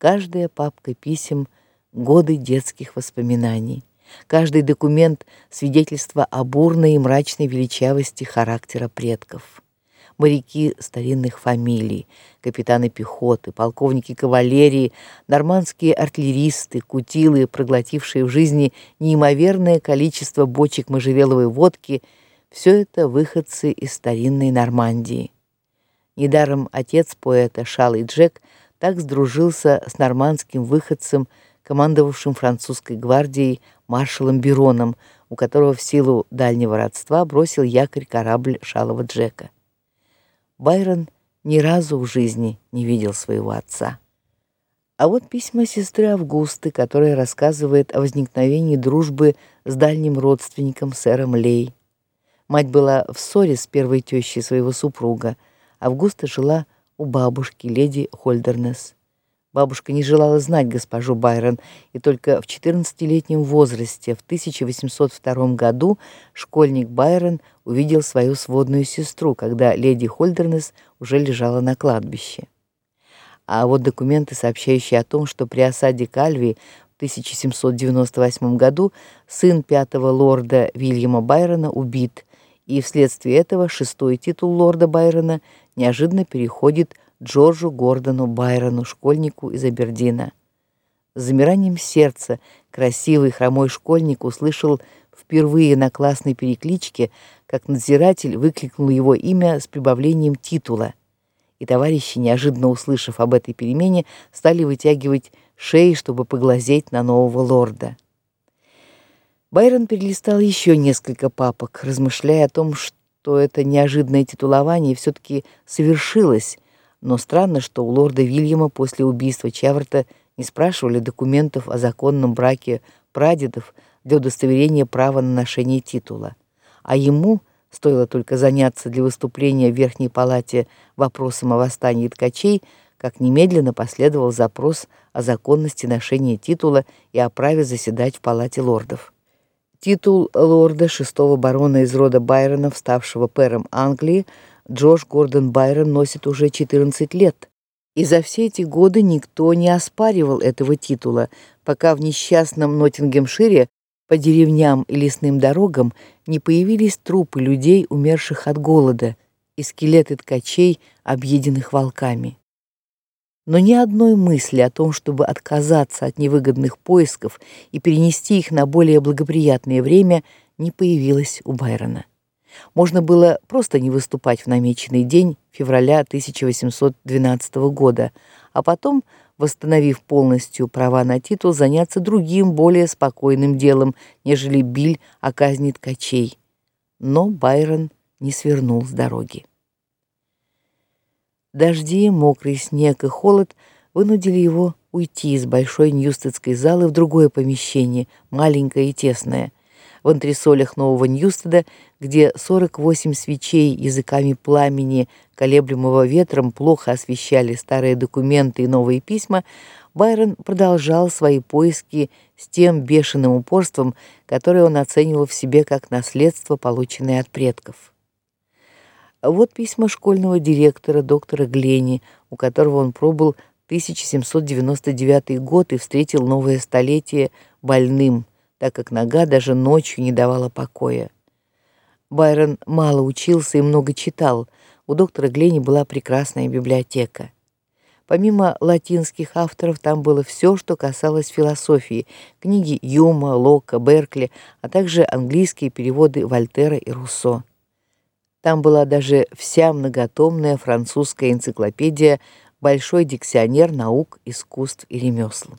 Каждая папка писем годы детских воспоминаний. Каждый документ свидетельство о бурной и мрачной величавости характера предков. Моряки старинных фамилий, капитаны пехоты, полковники кавалерии, нормандские артиллеристы, кутилы, проглотившие в жизни неимоверное количество бочек можжевеловой водки, все это выходцы из старинной Нормандии. Недаром отец поэта Шалый Джек так сдружился с нормандским выходцем, командовавшим французской гвардией маршалом Бироном, у которого в силу дальнего родства бросил якорь корабль Шалого Джека. Байрон ни разу в жизни не видел своего отца. А вот письма сестры Августы, которая рассказывает о возникновении дружбы с дальним родственником сэром Лей. Мать была в ссоре с первой тещей своего супруга. Августа жила у бабушки, леди Хольдернес. Бабушка не желала знать госпожу Байрон, и только в 14-летнем возрасте, в 1802 году, школьник Байрон увидел свою сводную сестру, когда леди Хольдернес уже лежала на кладбище. А вот документы, сообщающие о том, что при осаде Кальви в 1798 году сын пятого лорда Вильяма Байрона убит, и вследствие этого шестой титул лорда Байрона неожиданно переходит Джорджу Гордону Байрону, школьнику из Абердина. С замиранием сердца красивый хромой школьник услышал впервые на классной перекличке, как надзиратель выкликнул его имя с прибавлением титула. И товарищи, неожиданно услышав об этой перемене, стали вытягивать шеи, чтобы поглазеть на нового лорда. Байрон перелистал еще несколько папок, размышляя о том, что это неожиданное титулование все таки совершилось, но странно, что у лорда Вильяма после убийства Чаврта не спрашивали документов о законном браке прадедов для удостоверения права на ношение титула, а ему стоило только заняться для выступления в Верхней палате вопросом о восстании ткачей, как немедленно последовал запрос о законности ношения титула и о праве заседать в палате лордов. Титул лорда шестого барона из рода Байронов, ставшего пэром Англии, Джош Гордон Байрон носит уже 14 лет. И за все эти годы никто не оспаривал этого титула, пока в несчастном Ноттингемшире по деревням и лесным дорогам не появились трупы людей, умерших от голода, и скелеты ткачей, объеденных волками но ни одной мысли о том, чтобы отказаться от невыгодных поисков и перенести их на более благоприятное время, не появилось у Байрона. Можно было просто не выступать в намеченный день февраля 1812 года, а потом, восстановив полностью права на титул, заняться другим, более спокойным делом, нежели биль о казни ткачей. Но Байрон не свернул с дороги. Дожди, мокрый снег и холод вынудили его уйти из большой Ньюстедской залы в другое помещение, маленькое и тесное. В антресолях нового Ньюстеда, где 48 свечей языками пламени, колеблемого ветром, плохо освещали старые документы и новые письма, Байрон продолжал свои поиски с тем бешеным упорством, которое он оценивал в себе как наследство, полученное от предков. Вот письма школьного директора доктора Глени, у которого он пробыл 1799 год и встретил новое столетие больным, так как нога даже ночью не давала покоя. Байрон мало учился и много читал. У доктора Глени была прекрасная библиотека. Помимо латинских авторов там было все, что касалось философии: книги Юма, Лока, Беркли, а также английские переводы Вольтера и Руссо. Там была даже вся многотомная французская энциклопедия Большой дикционер наук, искусств и ремесл.